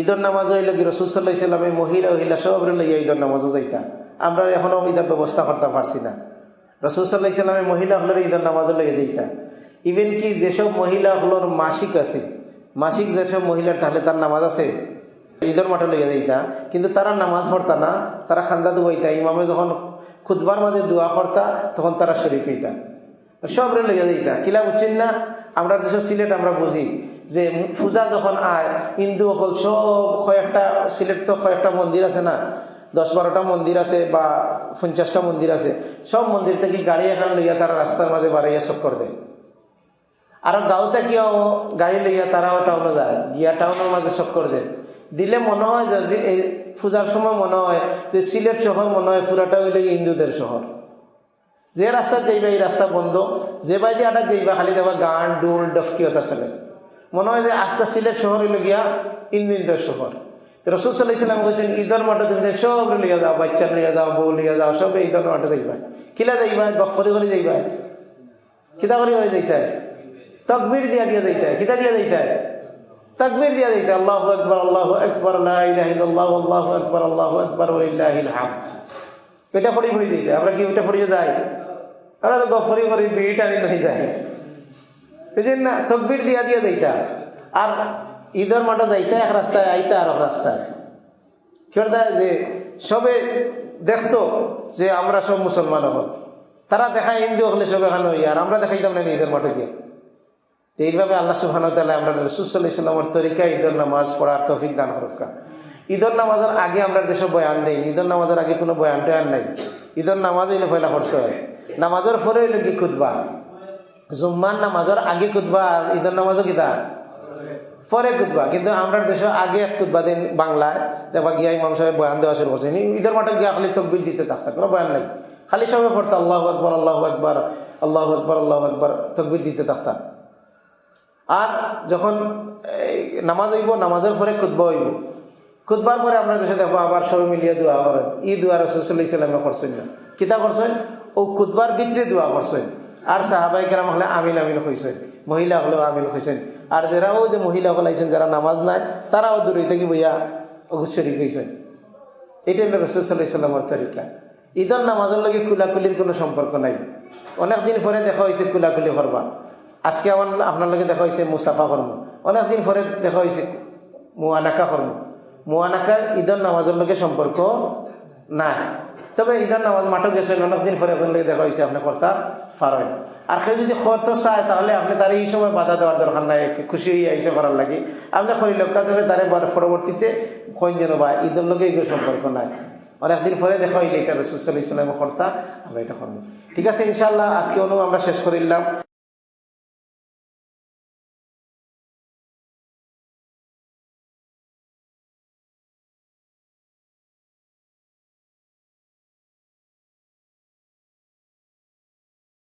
ঈদের নামাজ হইল কি রসুল্লাহ ইসলামে মহিলা মহিলা সব লইয়া ঈদের নামাজও যাইতা? আমরা এখনও ঈদের ব্যবস্থা করতে পারছি না। রসুল্লাহ ইসলামে মহিলা হলের ঈদের নামাজও লইয়া দিতা ইভেন কি যেসব মহিলা হলোর মাসিক আছে, মাসিক যেসব মহিলার তাহলে তার নামাজ আছে, ঈদের মাঠে লইয়া দিতা কিন্তু তারা নামাজ পড়তা না, তারা খান্দা দুবাইতা ইমামে যখন খুদবার মাঝে দোয়া করতা, তখন তারা শরিক হইতা। সবরে লইয়া দিতা কিলা বুঝছেন না আমরা যেসব সিলেট আমরা বুঝি যে পূজা যখন আয়, হিন্দু অকল সব কয়েকটা সিলেট তো কয়েকটা মন্দির আছে না? দশ বারোটা মন্দির আছে বা পঞ্চাশটা মন্দির আছে, সব মন্দির থেকে গাড়ি এখানে লইয়া তারা রাস্তার মাঝে বাড়াইয়া চক্কর দেয়। আর গাঁওতে কিয় গাড়ি লইয়া তারাও টাউনে যায়, গিয়া টাউনের মাঝে চক্কর দেয়। দিলে মনে হয় যে এই পূজার সময় মনে হয় যে সিলেট শহর মনে হয় পুরাটা হইলে হিন্দুদের শহর। যে রাস্তা যাইবা এই রাস্তা বন্ধ, যে বাই বাইদি আটা যাইবা, খালি দেবা গান ডুল ডফকিয়তা চলে মনে হয় যে আস্তে সিলেট শহর হইল গিয়া ইন্দিনদের শহর রসুল সাল্লাহ ইসলাম বলছেন ঈদের মাঠে তুমি সব লিয়া যাও, বাচ্চা লিয়া যাও, বউ লিয়া যাও, সব ঈদের মাঠে যাইবা কিলা যাইবা গফ করে যাইবা কিতা করে করে যাইতে তকবির দিয়া দিয়া যাইতে কিতা দিয়া যাইতে তকবির দিয়া যাইতে আল্লাহ আকবর আল্লাহ আকবর আল্লাহ আল্লাহ আকবর আল্লাহ আকবর এটা ফড়ি ফড়ি দিতে আমরা কি ওইটা ফড়িয়ে যাই? আমরা তো গফরি করি, বিড়ি টানি নাই যাই। বুঝলেন না? তকবির দিয়া দিয়া যাইতা আর ঈদের মাঠে যাইতা, এক রাস্তায় আইতা আর এক রাস্তায় কেউটা যে সবে দেখতো যে আমরা সব মুসলমান হল তারা দেখায়, হিন্দু হলে সব এখানে আর আমরা দেখাইতাম না ঈদের মাঠে গিয়ে। এইভাবে আল্লাহ সুহান আমরা রসুল্লাহ ইসলামের তরিকা ঈদের নামাজ পড়ার তফিক দান হরক্কা ঈদের নামাজের আগে আমরা দেশে বয়ান দেই ঈদের নামাজের আগে কোনো বয়ান টয়ান নাই। ঈদের নামাজ হইলে ফয়লা করতে হয়। নামাজের পরে হইলে কি খুদবা জুম্মান নামাজের আগে খুদবা আর ঈদের নামাজও কিতা? পরে কুদবা কিন্তু আমরা দেশে আগে এক কুদবা দিন বাংলায়। দেখবা গিয়া ইমাম সাহেব বয়ান দেওয়া শুরু করছে। ঈদের মাঠে গিয়া খালি তকবির দিতে থাকতা কোনো বয়ান নাই। খালি সবাই পড়তো আল্লাহ আকবর আল্লাহ আকবর আল্লাহ আকবর আল্লাহ আকবর তকবির দিতে থাকতাম আর যখন নামাজ হইব, নামাজের পরে কুদবা হইব। খুদবার পরে আপনার দেশে দেখব আবার সবাই মিলিয়ে দোয়া করেন। ই দোয়া রসুল্লাহ ইসলামে করছেন কিতা করছেন ও খুদবার ভিতরে দোয়া করছেন আর সাহাবাই কেরাম হলে আমিন আমিন হয়েছেন মহিলা হলেও আমিন হয়েছেন আর যারাও যে মহিলা হলাইছেন যারা নামাজ নাই, তারাও দূরে থেকে বইয়া অগুচ্ছরিক হয়েছেন এটা হলো রসুল্লাহ ইসলামের তরিকা। ঈদের নামাজের লগে কুলাকুলির কোনো সম্পর্ক নাই। অনেকদিন পরে দেখা হয়েছে কুলাকুলি করবা। আজকে আমার আপনার লগে দেখা হয়েছে মুসাফা কর্ম। অনেকদিন পরে দেখা হয়েছে মুয়ানাকা কর্ম। মুয়ানাকার ঈদের নামাজের লগে সম্পর্ক নাই তবে ঈদের নামাজ মাঠে গেছেন অনেকদিন পরে লোক দেখা হয়েছে, আপনি কর্তা ফারেন আর কেউ যদি খরচ চায়, তাহলে আপনি তার এই সময় বাধা দেওয়ার দরকার নাই খুশি হয়ে আইসে করার লাগে। আপনি খরি লক্ষ্য দেবে তারে পরবর্তীতে কইন যেন বা ঈদের লগে এই সম্পর্ক নাই। অনেকদিন পরে দেখা হইলে এটা রসুল সাল্লাহ ইসলামের কর্তা, আমরা এটা করব। ঠিক আছে ইনশাল্লাহ আজকে অনু আমরা শেষ করিলাম